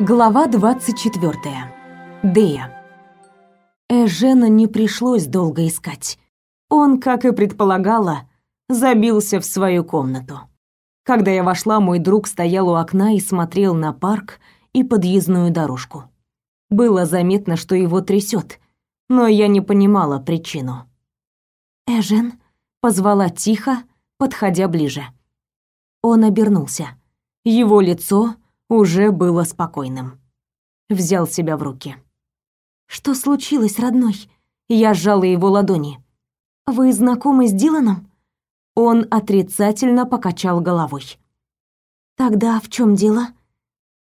Глава 24. Дея. Эжена не пришлось долго искать. Он, как и предполагала, забился в свою комнату. Когда я вошла, мой друг стоял у окна и смотрел на парк и подъездную дорожку. Было заметно, что его трясет, но я не понимала причину. «Эжен», — позвала тихо, подходя ближе. Он обернулся. Его лицо уже было спокойным. Взял себя в руки. «Что случилось, родной?» Я сжала его ладони. «Вы знакомы с Диланом?» Он отрицательно покачал головой. «Тогда в чем дело?»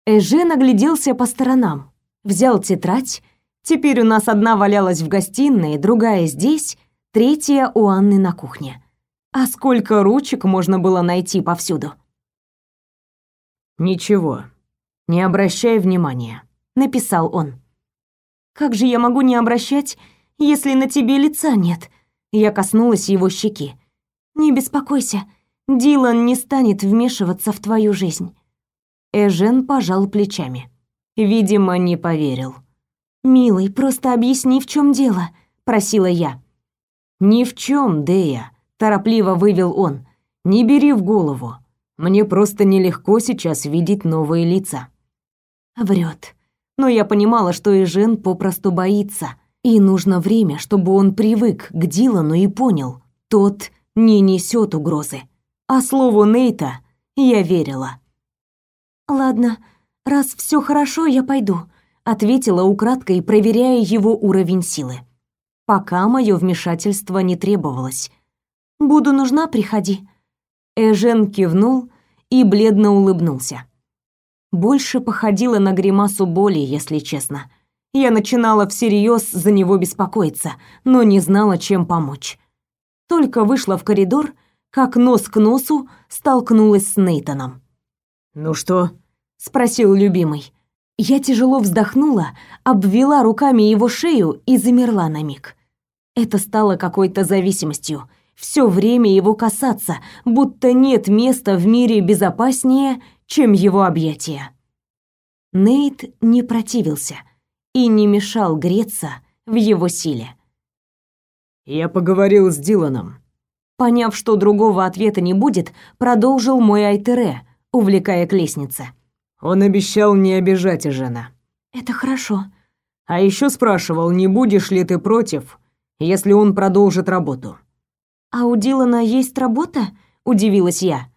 Эже нагляделся по сторонам, взял тетрадь. Теперь у нас одна валялась в гостиной, другая здесь, третья у Анны на кухне. А сколько ручек можно было найти повсюду? «Ничего, не обращай внимания», — написал он. «Как же я могу не обращать, если на тебе лица нет?» Я коснулась его щеки. «Не беспокойся, Дилан не станет вмешиваться в твою жизнь». Эжен пожал плечами. Видимо, не поверил. «Милый, просто объясни, в чем дело», — просила я. «Ни в чем, Дея», — торопливо вывел он. «Не бери в голову. Мне просто нелегко сейчас видеть новые лица. Врет. Но я понимала, что и Жен попросту боится, и нужно время, чтобы он привык к Дилану и понял, тот не несет угрозы. А слову Нейта я верила. Ладно, раз все хорошо, я пойду, ответила украдкой, проверяя его уровень силы. Пока мое вмешательство не требовалось. Буду нужна, приходи. Эжен кивнул и бледно улыбнулся. Больше походило на гримасу боли, если честно. Я начинала всерьез за него беспокоиться, но не знала, чем помочь. Только вышла в коридор, как нос к носу столкнулась с Нейтоном. «Ну что?» — спросил любимый. Я тяжело вздохнула, обвела руками его шею и замерла на миг. Это стало какой-то зависимостью — все время его касаться, будто нет места в мире безопаснее, чем его объятия. Нейт не противился и не мешал греться в его силе. «Я поговорил с Диланом». Поняв, что другого ответа не будет, продолжил мой Айтере, увлекая к лестнице. «Он обещал не обижать жена». «Это хорошо». «А еще спрашивал, не будешь ли ты против, если он продолжит работу». «А у Дилана есть работа?» — удивилась я.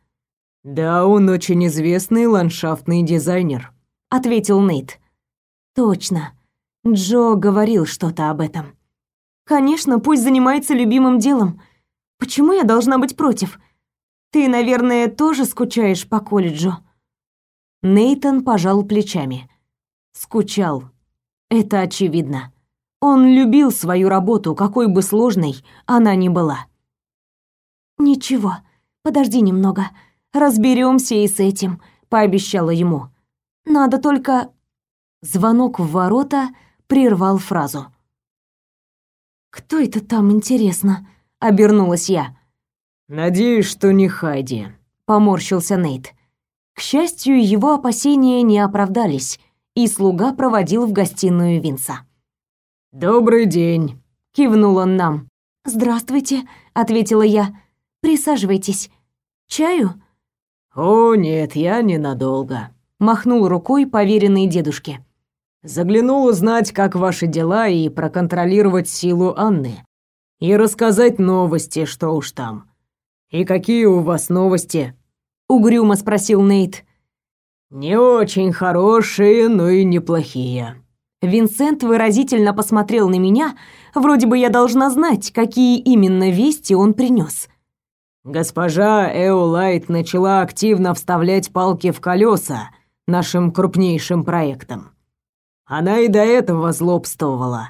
«Да, он очень известный ландшафтный дизайнер», — ответил Нейт. «Точно. Джо говорил что-то об этом. Конечно, пусть занимается любимым делом. Почему я должна быть против? Ты, наверное, тоже скучаешь по колледжу?» Нейтон пожал плечами. Скучал. Это очевидно. Он любил свою работу, какой бы сложной она ни была. «Ничего, подожди немного. Разберемся и с этим», — пообещала ему. «Надо только...» Звонок в ворота прервал фразу. «Кто это там, интересно?» — обернулась я. «Надеюсь, что не Хайди», — поморщился Нейт. К счастью, его опасения не оправдались, и слуга проводил в гостиную Винса. «Добрый день», — кивнул он нам. «Здравствуйте», — ответила я. Присаживайтесь. Чаю?» «О, нет, я ненадолго», — махнул рукой поверенный дедушке. «Заглянул узнать, как ваши дела, и проконтролировать силу Анны. И рассказать новости, что уж там. И какие у вас новости?» — угрюмо спросил Нейт. «Не очень хорошие, но и неплохие». Винсент выразительно посмотрел на меня, вроде бы я должна знать, какие именно вести он принес. Госпожа Эолайт начала активно вставлять палки в колеса нашим крупнейшим проектам. Она и до этого злобствовала.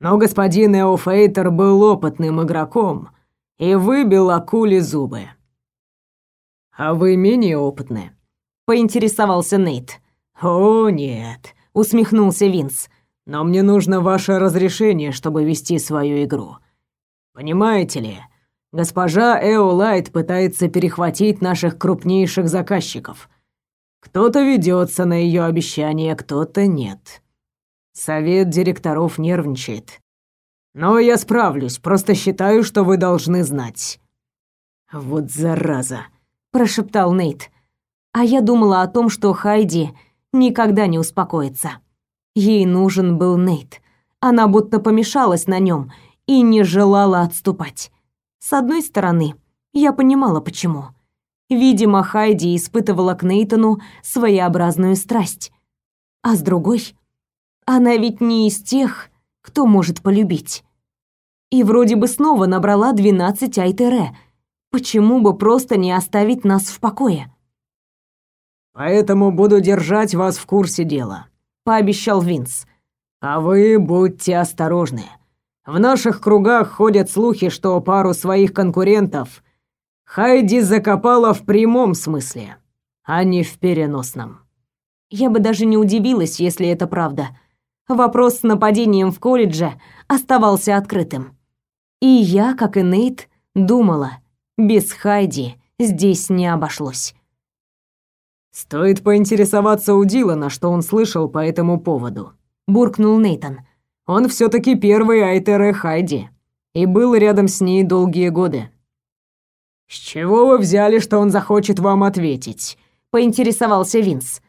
Но господин Эофейтер был опытным игроком и выбил акуле зубы. «А вы менее опытны?» — поинтересовался Нейт. «О, нет», — усмехнулся Винс. «Но мне нужно ваше разрешение, чтобы вести свою игру. Понимаете ли, Госпожа Эолайт пытается перехватить наших крупнейших заказчиков. Кто-то ведется на ее обещания, кто-то нет. Совет директоров нервничает. Но я справлюсь, просто считаю, что вы должны знать. Вот зараза, прошептал Нейт. А я думала о том, что Хайди никогда не успокоится. Ей нужен был Нейт. Она будто помешалась на нем и не желала отступать. С одной стороны, я понимала почему. Видимо, Хайди испытывала к Нейтану своеобразную страсть. А с другой, она ведь не из тех, кто может полюбить. И вроде бы снова набрала 12 Айтере. Почему бы просто не оставить нас в покое? Поэтому буду держать вас в курсе дела, пообещал Винс. А вы будьте осторожны. В наших кругах ходят слухи, что пару своих конкурентов Хайди закопала в прямом смысле, а не в переносном. Я бы даже не удивилась, если это правда вопрос с нападением в колледже оставался открытым. И я, как и Нейт, думала, без Хайди здесь не обошлось. «Стоит поинтересоваться у Дилана, что он слышал по этому поводу», — буркнул Нейтан. «Он все таки первый Айтере Хайди и был рядом с ней долгие годы». «С чего вы взяли, что он захочет вам ответить?» — поинтересовался Винс.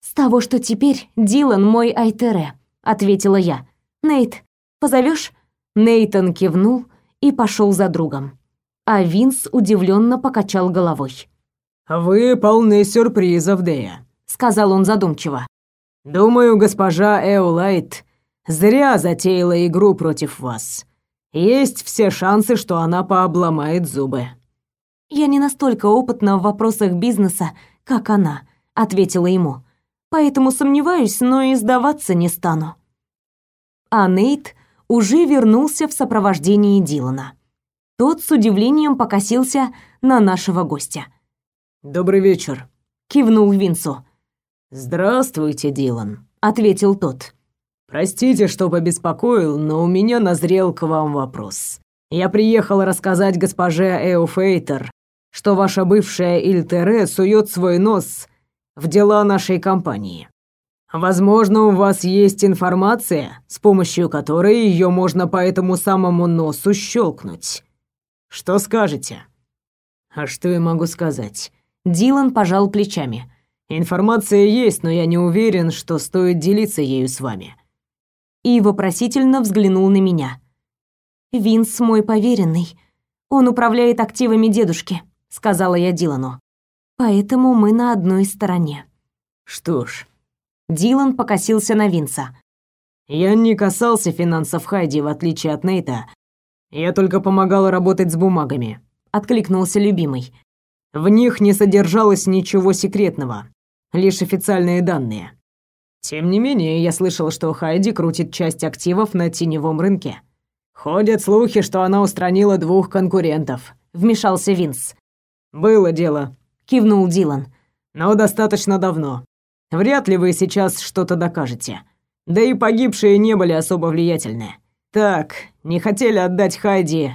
«С того, что теперь Дилан мой Айтере», — ответила я. «Нейт, позовешь? Нейтан кивнул и пошел за другом. А Винс удивленно покачал головой. «Вы полны сюрпризов, Дея», — сказал он задумчиво. «Думаю, госпожа Эулайт зря затеяла игру против вас. Есть все шансы, что она пообломает зубы». «Я не настолько опытна в вопросах бизнеса, как она», — ответила ему поэтому сомневаюсь, но и сдаваться не стану. А Нейт уже вернулся в сопровождении Дилана. Тот с удивлением покосился на нашего гостя. «Добрый вечер», — кивнул Винсу. «Здравствуйте, Дилан», — ответил тот. «Простите, что побеспокоил, но у меня назрел к вам вопрос. Я приехал рассказать госпоже Эуфейтер, что ваша бывшая Ильтере сует свой нос в дела нашей компании. Возможно, у вас есть информация, с помощью которой ее можно по этому самому носу щелкнуть. Что скажете? А что я могу сказать? Дилан пожал плечами. Информация есть, но я не уверен, что стоит делиться ею с вами. И вопросительно взглянул на меня. Винс мой поверенный. Он управляет активами дедушки, сказала я Дилану. Поэтому мы на одной стороне. Что ж, Дилан покосился на Винса. Я не касался финансов Хайди, в отличие от Нейта. Я только помогал работать с бумагами, откликнулся любимый. В них не содержалось ничего секретного, лишь официальные данные. Тем не менее, я слышал, что Хайди крутит часть активов на теневом рынке. Ходят слухи, что она устранила двух конкурентов, вмешался Винс. Было дело, кивнул Дилан. Но достаточно давно. Вряд ли вы сейчас что-то докажете. Да и погибшие не были особо влиятельны. Так, не хотели отдать Хайди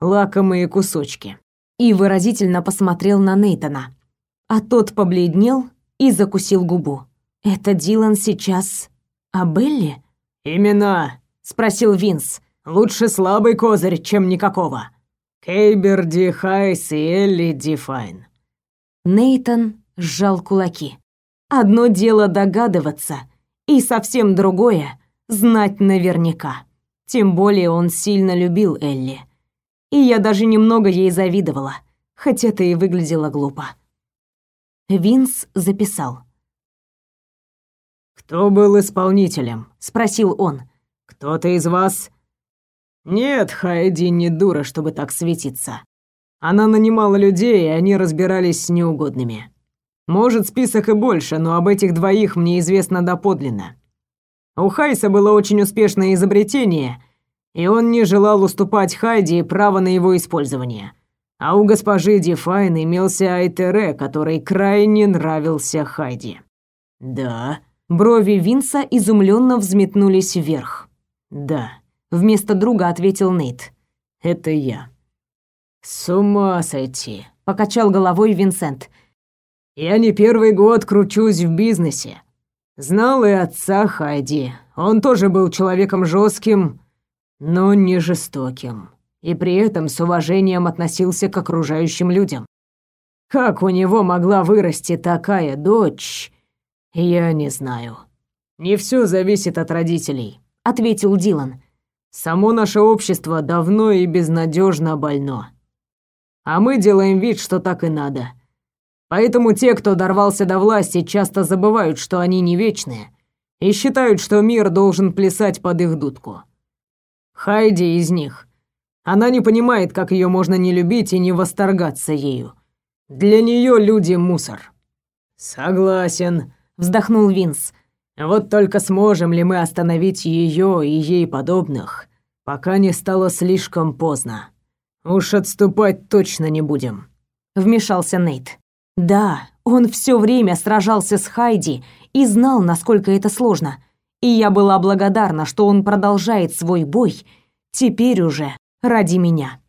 лакомые кусочки. И выразительно посмотрел на Нейтона. А тот побледнел и закусил губу. Это Дилан сейчас о Белли? Именно, спросил Винс. Лучше слабый козырь, чем никакого. Кейбер Ди Хайс и Элли Ди Файн. Нейтон сжал кулаки. Одно дело догадываться, и совсем другое знать наверняка. Тем более он сильно любил Элли. И я даже немного ей завидовала, хоть это и выглядело глупо. Винс записал. «Кто был исполнителем?» — спросил он. «Кто-то из вас?» «Нет, Хайди не дура, чтобы так светиться. Она нанимала людей, и они разбирались с неугодными. Может, список и больше, но об этих двоих мне известно доподлинно. У Хайса было очень успешное изобретение, и он не желал уступать Хайди право на его использование. А у госпожи Дефайн имелся Айтере, который крайне нравился Хайди. Да, брови Винса изумленно взметнулись вверх. Да, вместо друга ответил Нейт. Это я. «С ума сойти!» — покачал головой Винсент. Я не первый год кручусь в бизнесе. Знал и отца Хайди. Он тоже был человеком жестким, но не жестоким. И при этом с уважением относился к окружающим людям. Как у него могла вырасти такая дочь, я не знаю. Не все зависит от родителей, ответил Дилан. Само наше общество давно и безнадежно больно. А мы делаем вид, что так и надо. Поэтому те, кто дорвался до власти, часто забывают, что они не вечные, и считают, что мир должен плясать под их дудку. Хайди из них. Она не понимает, как ее можно не любить и не восторгаться ею. Для нее люди мусор. Согласен, вздохнул Винс. Вот только сможем ли мы остановить ее и ей подобных, пока не стало слишком поздно. Уж отступать точно не будем. Вмешался Нейт. Да, он все время сражался с Хайди и знал, насколько это сложно. И я была благодарна, что он продолжает свой бой, теперь уже ради меня.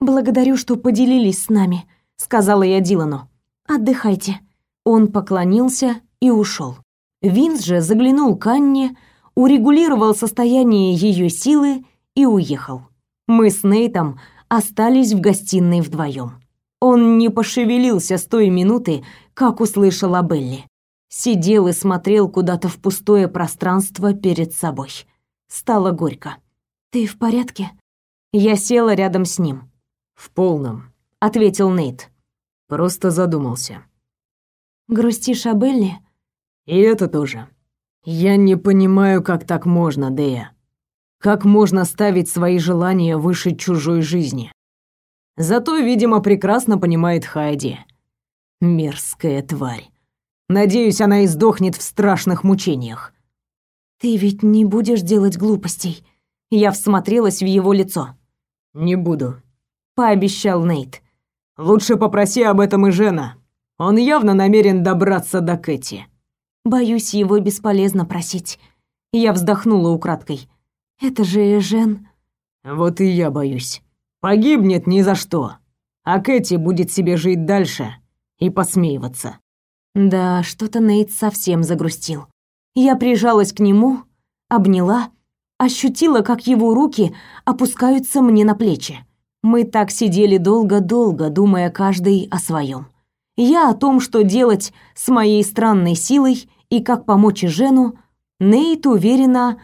Благодарю, что поделились с нами, сказала я Дилану. Отдыхайте. Он поклонился и ушел. Винс же заглянул к Анне, урегулировал состояние ее силы и уехал. Мы с Нейтом остались в гостиной вдвоем. Он не пошевелился с той минуты, как услышал о Белли. Сидел и смотрел куда-то в пустое пространство перед собой. Стало горько. «Ты в порядке?» Я села рядом с ним. «В полном», — ответил Нейт. «Просто задумался». «Грустишь о Белли?» «И это тоже. Я не понимаю, как так можно, Дея. Как можно ставить свои желания выше чужой жизни? Зато, видимо, прекрасно понимает Хайди. Мерзкая тварь. Надеюсь, она издохнет в страшных мучениях. Ты ведь не будешь делать глупостей. Я всмотрелась в его лицо. Не буду, пообещал Нейт. Лучше попроси об этом и Жена. Он явно намерен добраться до Кэти. Боюсь, его бесполезно просить. Я вздохнула украдкой. Это же Жен. Вот и я боюсь. Погибнет ни за что. А Кэти будет себе жить дальше и посмеиваться. Да, что-то Нейт совсем загрустил. Я прижалась к нему, обняла, ощутила, как его руки опускаются мне на плечи. Мы так сидели долго-долго, думая каждый о своем. Я о том, что делать с моей странной силой и как помочь Жену, Нейт уверенно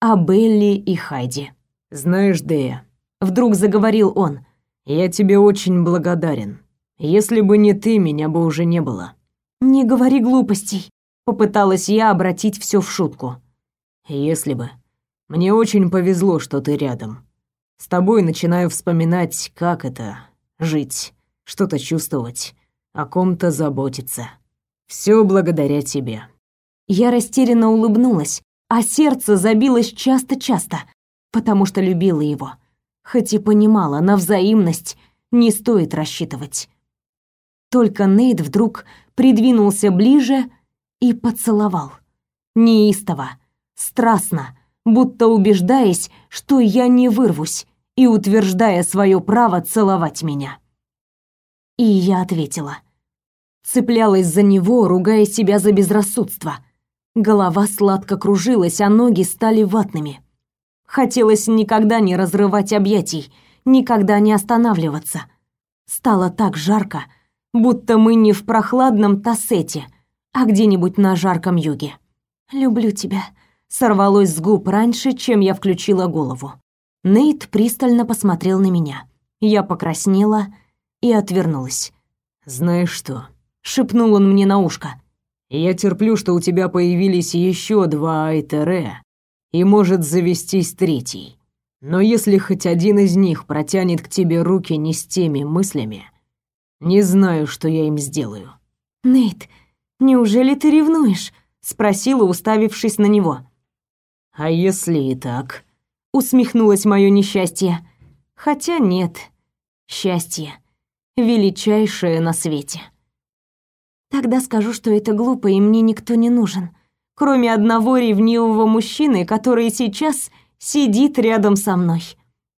о Белли и Хайди. «Знаешь, Дэя, Вдруг заговорил он. «Я тебе очень благодарен. Если бы не ты, меня бы уже не было». «Не говори глупостей», — попыталась я обратить все в шутку. «Если бы. Мне очень повезло, что ты рядом. С тобой начинаю вспоминать, как это — жить, что-то чувствовать, о ком-то заботиться. Все благодаря тебе». Я растерянно улыбнулась, а сердце забилось часто-часто, потому что любила его хоть и понимала, на взаимность не стоит рассчитывать. Только Нейт вдруг придвинулся ближе и поцеловал. Неистово, страстно, будто убеждаясь, что я не вырвусь, и утверждая свое право целовать меня. И я ответила. Цеплялась за него, ругая себя за безрассудство. Голова сладко кружилась, а ноги стали ватными. Хотелось никогда не разрывать объятий, никогда не останавливаться. Стало так жарко, будто мы не в прохладном Тассете, а где-нибудь на жарком юге. «Люблю тебя», — сорвалось с губ раньше, чем я включила голову. Нейт пристально посмотрел на меня. Я покраснела и отвернулась. «Знаешь что?» — шепнул он мне на ушко. «Я терплю, что у тебя появились еще два Айтере, и может завестись третий. Но если хоть один из них протянет к тебе руки не с теми мыслями, не знаю, что я им сделаю. Нейт, неужели ты ревнуешь? спросила, уставившись на него. А если и так? усмехнулось мое несчастье. Хотя нет. Счастье величайшее на свете. Тогда скажу, что это глупо, и мне никто не нужен кроме одного ревнивого мужчины, который сейчас сидит рядом со мной.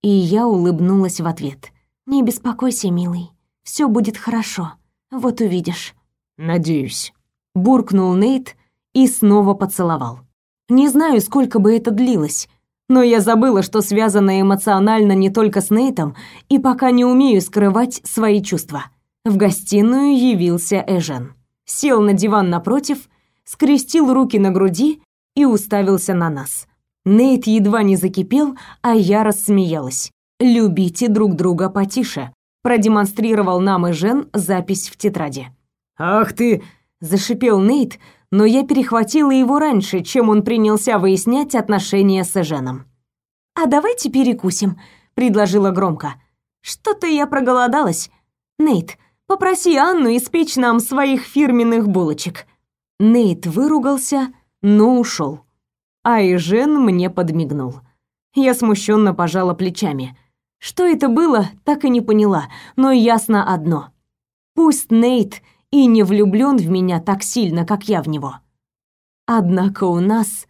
И я улыбнулась в ответ. «Не беспокойся, милый, все будет хорошо, вот увидишь». Надеюсь. Буркнул Нейт и снова поцеловал. Не знаю, сколько бы это длилось, но я забыла, что связана эмоционально не только с Нейтом, и пока не умею скрывать свои чувства. В гостиную явился Эжен. Сел на диван напротив, скрестил руки на груди и уставился на нас. Нейт едва не закипел, а я рассмеялась. «Любите друг друга потише», продемонстрировал нам Эжен запись в тетради. «Ах ты!» – зашипел Нейт, но я перехватила его раньше, чем он принялся выяснять отношения с Эженом. «А давайте перекусим», — предложила громко. «Что-то я проголодалась. Нейт, попроси Анну испечь нам своих фирменных булочек». Нейт выругался, но ушел. А Эжен мне подмигнул. Я смущенно пожала плечами. Что это было, так и не поняла, но ясно одно. Пусть Нейт и не влюблен в меня так сильно, как я в него. Однако у нас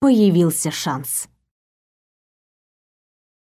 появился шанс.